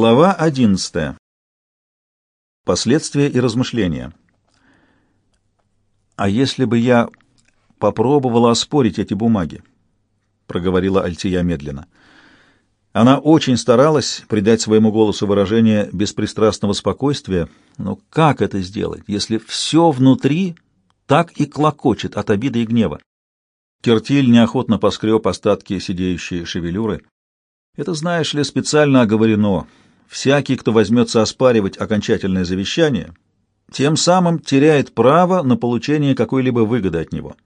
Глава 11. Последствия и размышления. А если бы я попробовала оспорить эти бумаги, проговорила Альтия медленно. Она очень старалась придать своему голосу выражение беспристрастного спокойствия, но как это сделать, если все внутри так и клокочет от обиды и гнева? Кертиль неохотно поскреб остатки сидеющей шевелюры. Это, знаешь ли, специально оговорено. Всякий, кто возьмется оспаривать окончательное завещание, тем самым теряет право на получение какой-либо выгоды от него.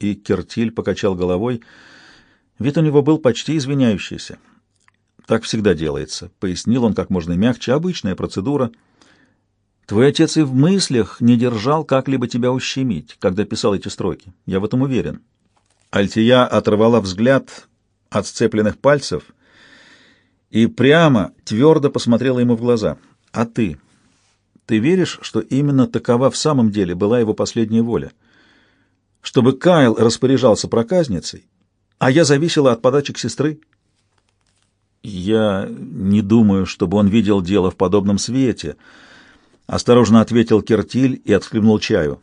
И Кертиль покачал головой. Вид у него был почти извиняющийся. Так всегда делается, — пояснил он как можно мягче. Обычная процедура. Твой отец и в мыслях не держал как-либо тебя ущемить, когда писал эти строки. Я в этом уверен. Альтия оторвала взгляд от сцепленных пальцев и прямо, твердо посмотрела ему в глаза. «А ты? Ты веришь, что именно такова в самом деле была его последняя воля? Чтобы Кайл распоряжался проказницей, а я зависела от подачек сестры?» «Я не думаю, чтобы он видел дело в подобном свете», — осторожно ответил Кертиль и отхлебнул чаю.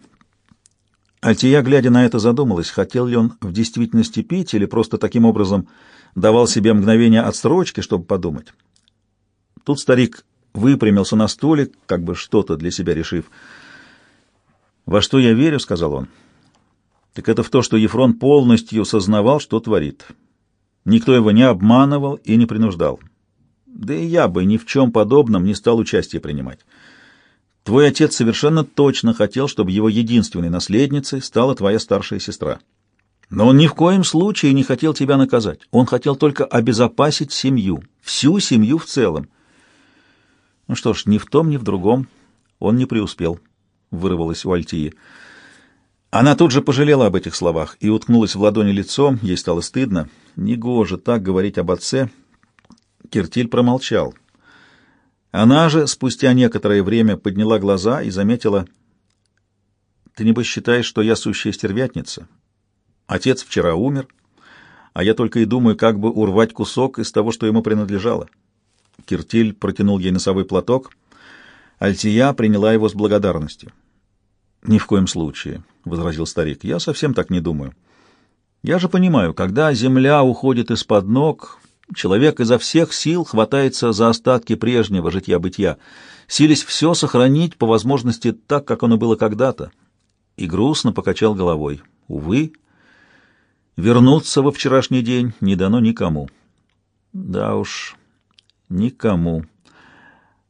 Альтия, глядя на это, задумалась, хотел ли он в действительности пить или просто таким образом давал себе мгновение отсрочки, чтобы подумать. Тут старик выпрямился на стуле, как бы что-то для себя решив. «Во что я верю?» — сказал он. «Так это в то, что Ефрон полностью сознавал, что творит. Никто его не обманывал и не принуждал. Да и я бы ни в чем подобном не стал участие принимать». Твой отец совершенно точно хотел, чтобы его единственной наследницей стала твоя старшая сестра. Но он ни в коем случае не хотел тебя наказать. Он хотел только обезопасить семью, всю семью в целом. Ну что ж, ни в том, ни в другом он не преуспел, — вырвалось у Альтии. Она тут же пожалела об этих словах и уткнулась в ладони лицом, ей стало стыдно. Негоже так говорить об отце. Киртиль промолчал. — она же спустя некоторое время подняла глаза и заметила, «Ты небось считаешь, что я сущая стервятница? Отец вчера умер, а я только и думаю, как бы урвать кусок из того, что ему принадлежало». Киртиль протянул ей носовой платок. Альтия приняла его с благодарностью. «Ни в коем случае», — возразил старик, — «я совсем так не думаю. Я же понимаю, когда земля уходит из-под ног, Человек изо всех сил хватается за остатки прежнего житья-бытия, сились все сохранить по возможности так, как оно было когда-то. И грустно покачал головой. Увы, вернуться во вчерашний день не дано никому. Да уж, никому.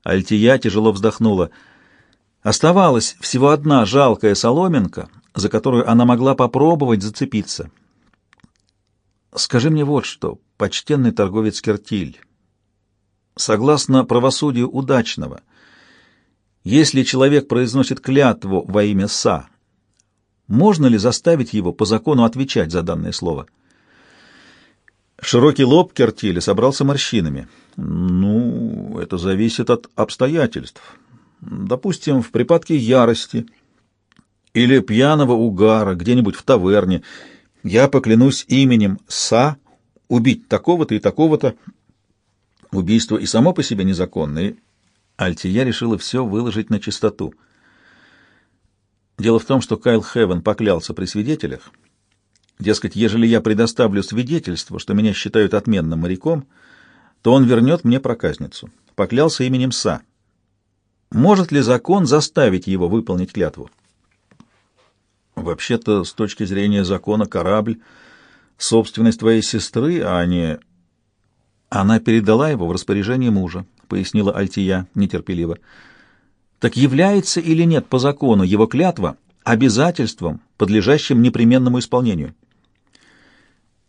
Альтия тяжело вздохнула. Оставалась всего одна жалкая соломинка, за которую она могла попробовать зацепиться — Скажи мне вот что, почтенный торговец Кертиль. Согласно правосудию удачного, если человек произносит клятву во имя Са, можно ли заставить его по закону отвечать за данное слово? Широкий лоб Кертиля собрался морщинами. Ну, это зависит от обстоятельств. Допустим, в припадке ярости или пьяного угара где-нибудь в таверне – я поклянусь именем Са убить такого-то и такого-то. Убийство и само по себе незаконное. Альтия решила все выложить на чистоту. Дело в том, что Кайл Хевен поклялся при свидетелях. Дескать, ежели я предоставлю свидетельство, что меня считают отменным моряком, то он вернет мне проказницу. Поклялся именем Са. Может ли закон заставить его выполнить клятву? Вообще-то, с точки зрения закона, корабль — собственность твоей сестры, а не... Она передала его в распоряжение мужа, — пояснила Альтия нетерпеливо. Так является или нет по закону его клятва обязательством, подлежащим непременному исполнению?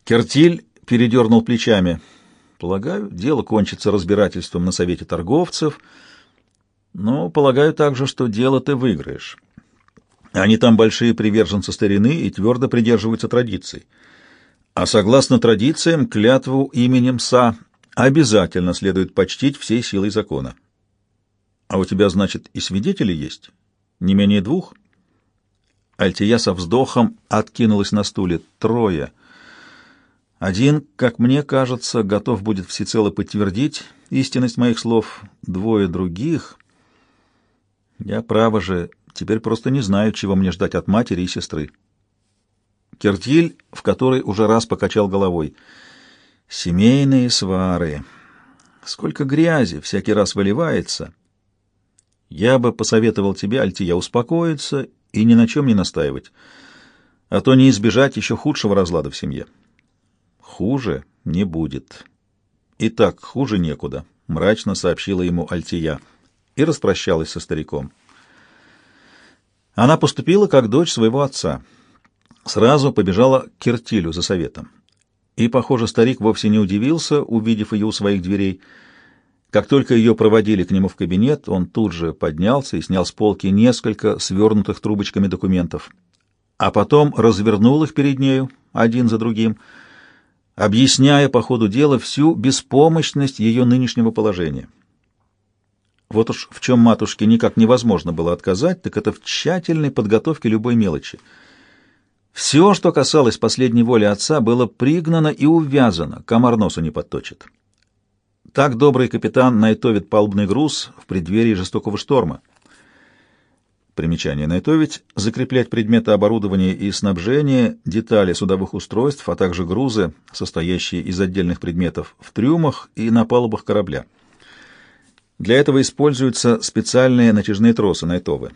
Кертиль передернул плечами. Полагаю, дело кончится разбирательством на совете торговцев, но полагаю также, что дело ты выиграешь. Они там большие приверженцы старины и твердо придерживаются традиций. А согласно традициям, клятву именем Са обязательно следует почтить всей силой закона. А у тебя, значит, и свидетели есть? Не менее двух? Альтия со вздохом откинулась на стуле. Трое. Один, как мне кажется, готов будет всецело подтвердить истинность моих слов. Двое других... Я, право же, теперь просто не знаю, чего мне ждать от матери и сестры. Кертиль, в которой уже раз покачал головой. Семейные свары. Сколько грязи всякий раз выливается. Я бы посоветовал тебе, Альтия, успокоиться и ни на чем не настаивать, а то не избежать еще худшего разлада в семье. Хуже не будет. И так хуже некуда, — мрачно сообщила ему Альтия и распрощалась со стариком. Она поступила как дочь своего отца. Сразу побежала к Киртилю за советом. И, похоже, старик вовсе не удивился, увидев ее у своих дверей. Как только ее проводили к нему в кабинет, он тут же поднялся и снял с полки несколько свернутых трубочками документов, а потом развернул их перед нею, один за другим, объясняя по ходу дела всю беспомощность ее нынешнего положения. Вот уж в чем матушке никак невозможно было отказать, так это в тщательной подготовке любой мелочи. Все, что касалось последней воли отца, было пригнано и увязано, комар носу не подточит. Так добрый капитан найтовит палубный груз в преддверии жестокого шторма. Примечание найтовить — закреплять предметы оборудования и снабжения, детали судовых устройств, а также грузы, состоящие из отдельных предметов, в трюмах и на палубах корабля. Для этого используются специальные натяжные тросы Найтовы.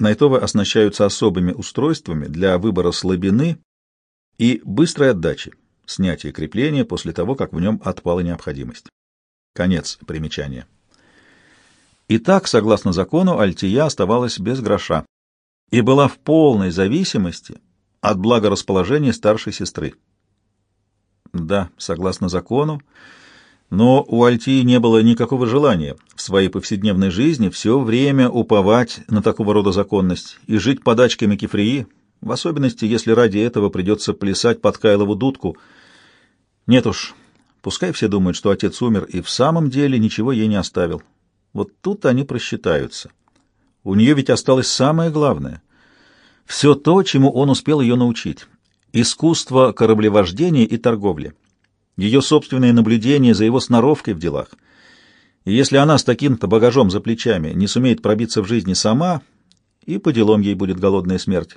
Найтовы оснащаются особыми устройствами для выбора слабины и быстрой отдачи, снятия крепления после того, как в нем отпала необходимость. Конец примечания. Итак, согласно закону, Альтия оставалась без гроша и была в полной зависимости от благорасположения старшей сестры. Да, согласно закону, но у Альтии не было никакого желания в своей повседневной жизни все время уповать на такого рода законность и жить подачками кефрии, в особенности, если ради этого придется плясать под Кайлову дудку. Нет уж, пускай все думают, что отец умер и в самом деле ничего ей не оставил. Вот тут они просчитаются. У нее ведь осталось самое главное — все то, чему он успел ее научить — искусство кораблевождения и торговли ее собственные наблюдения за его сноровкой в делах. И если она с таким-то багажом за плечами не сумеет пробиться в жизни сама, и по делам ей будет голодная смерть.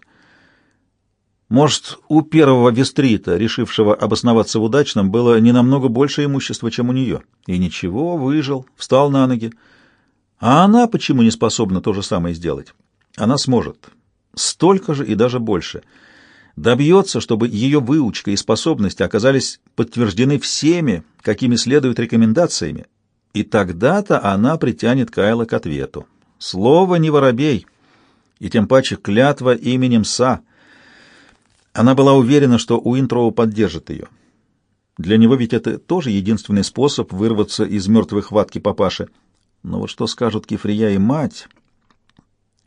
Может, у первого вестрита, решившего обосноваться в удачном, было не намного больше имущества, чем у нее. И ничего, выжил, встал на ноги. А она почему не способна то же самое сделать? Она сможет. Столько же и даже больше — добьется, чтобы ее выучка и способности оказались подтверждены всеми, какими следуют рекомендациями, и тогда-то она притянет Кайла к ответу. Слово не воробей, и тем паче клятва именем Са. Она была уверена, что Уинтроу поддержит ее. Для него ведь это тоже единственный способ вырваться из мертвой хватки папаши. Но вот что скажут Кефрия и мать...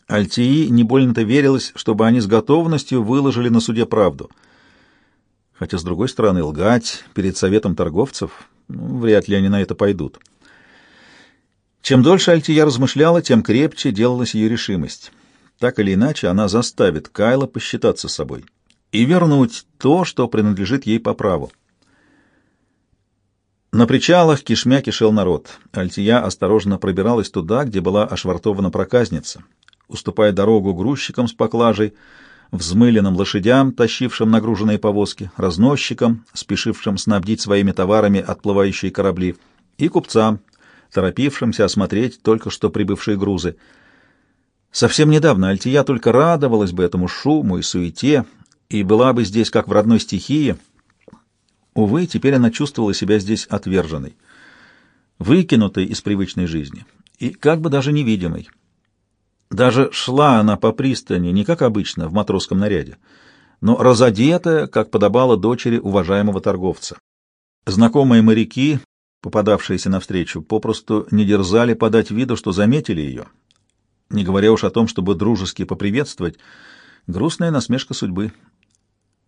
Альтии не больно-то верилось, чтобы они с готовностью выложили на суде правду. Хотя, с другой стороны, лгать перед советом торговцев, ну, вряд ли они на это пойдут. Чем дольше Альтия размышляла, тем крепче делалась ее решимость. Так или иначе, она заставит Кайла посчитаться собой и вернуть то, что принадлежит ей по праву. На причалах кишмя кишел народ. Альтия осторожно пробиралась туда, где была ошвартована проказница — уступая дорогу грузчикам с поклажей, взмыленным лошадям, тащившим нагруженные повозки, разносчикам, спешившим снабдить своими товарами отплывающие корабли, и купцам, торопившимся осмотреть только что прибывшие грузы. Совсем недавно Альтия только радовалась бы этому шуму и суете, и была бы здесь как в родной стихии. Увы, теперь она чувствовала себя здесь отверженной, выкинутой из привычной жизни и как бы даже невидимой. Даже шла она по пристани не как обычно в матросском наряде, но разодетая, как подобало дочери уважаемого торговца. Знакомые моряки, попадавшиеся навстречу, попросту не дерзали подать виду, что заметили ее, не говоря уж о том, чтобы дружески поприветствовать. Грустная насмешка судьбы.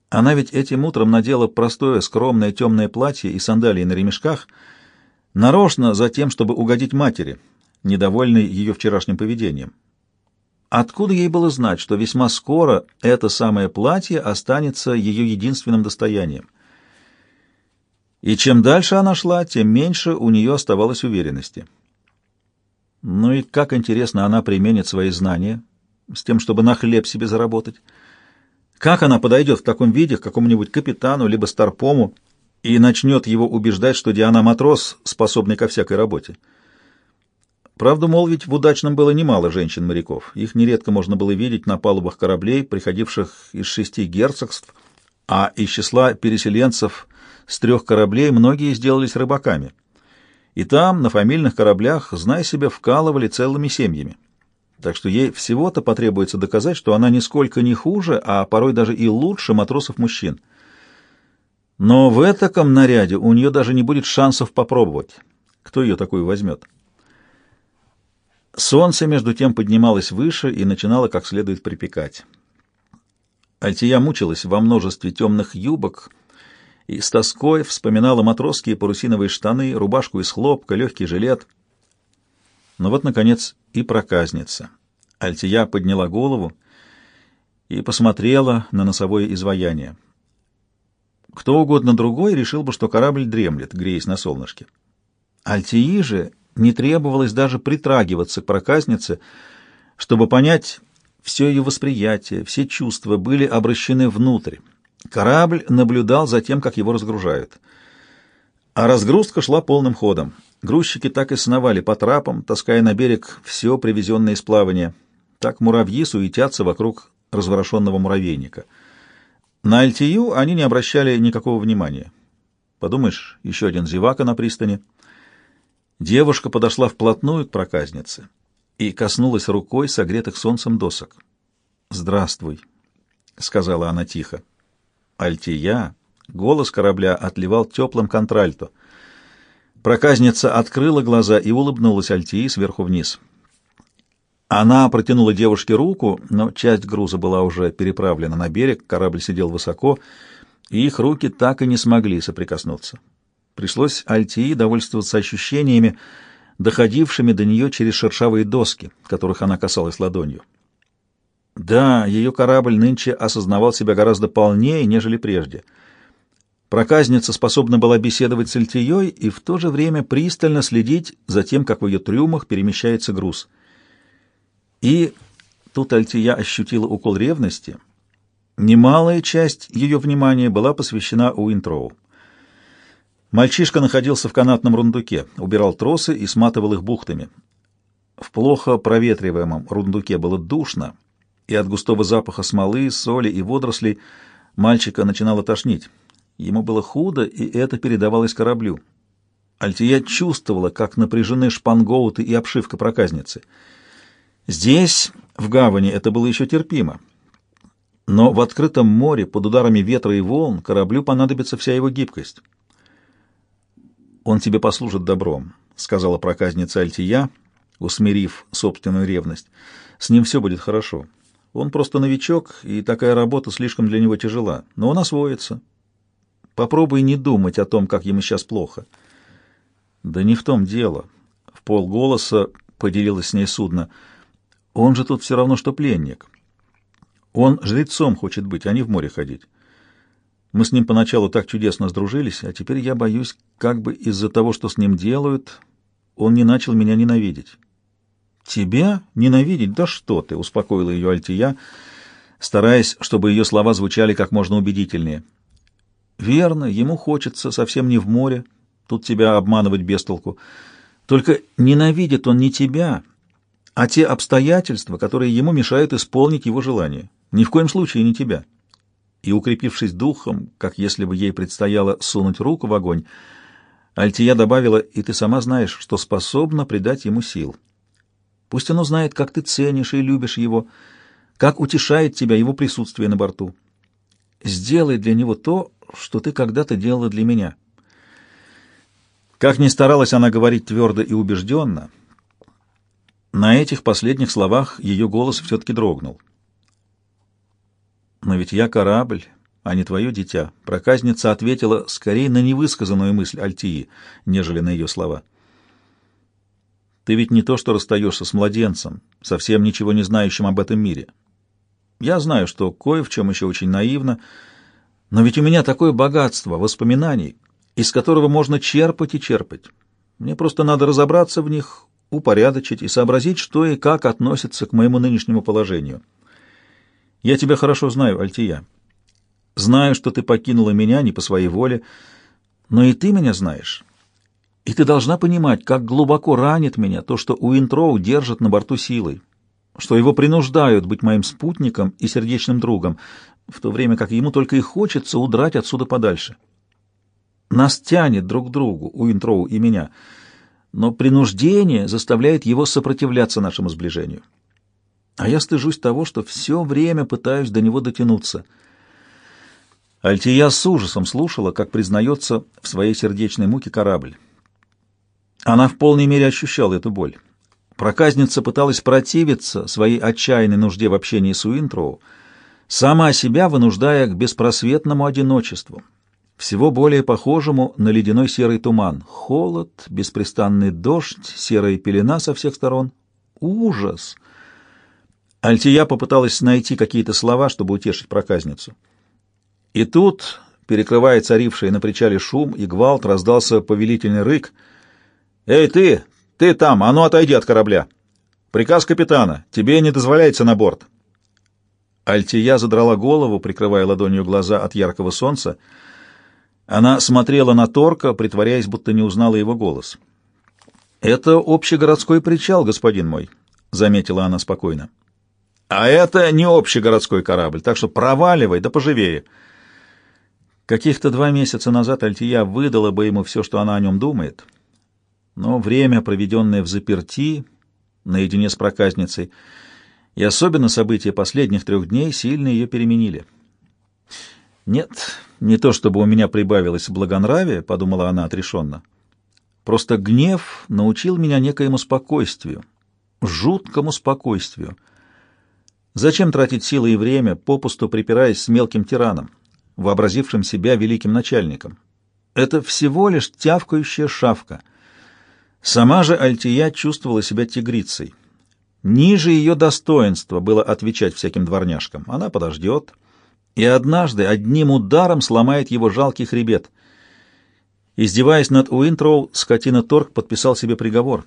Она ведь этим утром надела простое, скромное темное платье и сандалии на ремешках, нарочно за тем, чтобы угодить матери, недовольной ее вчерашним поведением. Откуда ей было знать, что весьма скоро это самое платье останется ее единственным достоянием? И чем дальше она шла, тем меньше у нее оставалось уверенности. Ну и как интересно она применит свои знания с тем, чтобы на хлеб себе заработать. Как она подойдет в таком виде к какому-нибудь капитану либо старпому и начнет его убеждать, что Диана матрос, способный ко всякой работе? Правда, мол, ведь в удачном было немало женщин-моряков. Их нередко можно было видеть на палубах кораблей, приходивших из шести герцогств, а из числа переселенцев с трех кораблей многие сделались рыбаками. И там, на фамильных кораблях, знай себе, вкалывали целыми семьями. Так что ей всего-то потребуется доказать, что она нисколько не хуже, а порой даже и лучше матросов-мужчин. Но в этом наряде у нее даже не будет шансов попробовать. Кто ее такую возьмет? Солнце, между тем, поднималось выше и начинало как следует припекать. Альтия мучилась во множестве темных юбок и с тоской вспоминала матросские парусиновые штаны, рубашку из хлопка, легкий жилет. Но вот, наконец, и проказница. Альтия подняла голову и посмотрела на носовое изваяние. Кто угодно другой решил бы, что корабль дремлет, греясь на солнышке. Альтии же не требовалось даже притрагиваться к проказнице, чтобы понять, все ее восприятие, все чувства были обращены внутрь. Корабль наблюдал за тем, как его разгружают. А разгрузка шла полным ходом. Грузчики так и сновали по трапам, таская на берег все привезенное из плавания. Так муравьи суетятся вокруг разворошенного муравейника. На Альтию они не обращали никакого внимания. Подумаешь, еще один зевака на пристани — Девушка подошла вплотную к проказнице и коснулась рукой согретых солнцем досок. «Здравствуй», — сказала она тихо. «Альтия», — голос корабля отливал теплым контральто. Проказница открыла глаза и улыбнулась Альтии сверху вниз. Она протянула девушке руку, но часть груза была уже переправлена на берег, корабль сидел высоко, и их руки так и не смогли соприкоснуться. Пришлось Альтии довольствоваться ощущениями, доходившими до нее через шершавые доски, которых она касалась ладонью. Да, ее корабль нынче осознавал себя гораздо полнее, нежели прежде. Проказница способна была беседовать с Альтией и в то же время пристально следить за тем, как в ее трюмах перемещается груз. И тут Альтия ощутила укол ревности. Немалая часть ее внимания была посвящена Уинтроу. Мальчишка находился в канатном рундуке, убирал тросы и сматывал их бухтами. В плохо проветриваемом рундуке было душно, и от густого запаха смолы, соли и водорослей мальчика начинало тошнить. Ему было худо, и это передавалось кораблю. Альтия чувствовала, как напряжены шпангоуты и обшивка проказницы. Здесь, в гавани, это было еще терпимо. Но в открытом море, под ударами ветра и волн, кораблю понадобится вся его гибкость. «Он тебе послужит добром», — сказала проказница Альтия, усмирив собственную ревность. «С ним все будет хорошо. Он просто новичок, и такая работа слишком для него тяжела, но он освоится. Попробуй не думать о том, как ему сейчас плохо». «Да не в том дело», — в полголоса поделилась с ней судно. «Он же тут все равно, что пленник. Он жрецом хочет быть, а не в море ходить». Мы с ним поначалу так чудесно сдружились, а теперь я боюсь, как бы из-за того, что с ним делают, он не начал меня ненавидеть. «Тебя ненавидеть? Да что ты!» — успокоила ее Альтия, стараясь, чтобы ее слова звучали как можно убедительнее. «Верно, ему хочется совсем не в море, тут тебя обманывать без толку. Только ненавидит он не тебя, а те обстоятельства, которые ему мешают исполнить его желание. Ни в коем случае не тебя» и, укрепившись духом, как если бы ей предстояло сунуть руку в огонь, Альтия добавила, и ты сама знаешь, что способна придать ему сил. Пусть он узнает, как ты ценишь и любишь его, как утешает тебя его присутствие на борту. Сделай для него то, что ты когда-то делала для меня. Как ни старалась она говорить твердо и убежденно, на этих последних словах ее голос все-таки дрогнул. «Но ведь я корабль, а не твое дитя», — проказница ответила скорее на невысказанную мысль Альтии, нежели на ее слова. «Ты ведь не то, что расстаешься с младенцем, совсем ничего не знающим об этом мире. Я знаю, что кое в чем еще очень наивно, но ведь у меня такое богатство воспоминаний, из которого можно черпать и черпать. Мне просто надо разобраться в них, упорядочить и сообразить, что и как относится к моему нынешнему положению. Я тебя хорошо знаю, Альтия. Знаю, что ты покинула меня не по своей воле, но и ты меня знаешь. И ты должна понимать, как глубоко ранит меня то, что Уинтроу держит на борту силой, что его принуждают быть моим спутником и сердечным другом, в то время как ему только и хочется удрать отсюда подальше. Нас тянет друг к другу, Уинтроу и меня, но принуждение заставляет его сопротивляться нашему сближению. А я стыжусь того, что все время пытаюсь до него дотянуться. Альтия с ужасом слушала, как признается в своей сердечной муке корабль. Она в полной мере ощущала эту боль. Проказница пыталась противиться своей отчаянной нужде в общении с Уинтроу, сама себя вынуждая к беспросветному одиночеству, всего более похожему на ледяной серый туман. Холод, беспрестанный дождь, серая пелена со всех сторон. Ужас! Альтия попыталась найти какие-то слова, чтобы утешить проказницу. И тут, перекрывая царивший на причале шум и гвалт, раздался повелительный рык. «Эй, ты! Ты там! А ну, отойди от корабля! Приказ капитана! Тебе не дозволяется на борт!» Альтия задрала голову, прикрывая ладонью глаза от яркого солнца, — она смотрела на Торка, притворяясь, будто не узнала его голос. «Это общегородской причал, господин мой», — заметила она спокойно. «А это не общегородской корабль, так что проваливай, да поживее». Каких-то два месяца назад Альтия выдала бы ему все, что она о нем думает, но время, проведенное в заперти, наедине с проказницей, и особенно события последних трех дней сильно ее переменили. Нет, не то чтобы у меня прибавилось благонравие, подумала она отрешенно. Просто гнев научил меня некоему спокойствию, жуткому спокойствию. Зачем тратить силы и время, попусту припираясь с мелким тираном, вообразившим себя великим начальником? Это всего лишь тявкающая шавка. Сама же Альтия чувствовала себя тигрицей. Ниже ее достоинства было отвечать всяким дворняжкам. Она подождет, — и однажды одним ударом сломает его жалкий хребет. Издеваясь над Уинтроу, скотина Торг подписал себе приговор.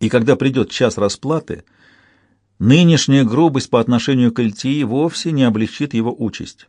И когда придет час расплаты, нынешняя грубость по отношению к Эльтии вовсе не облегчит его участь.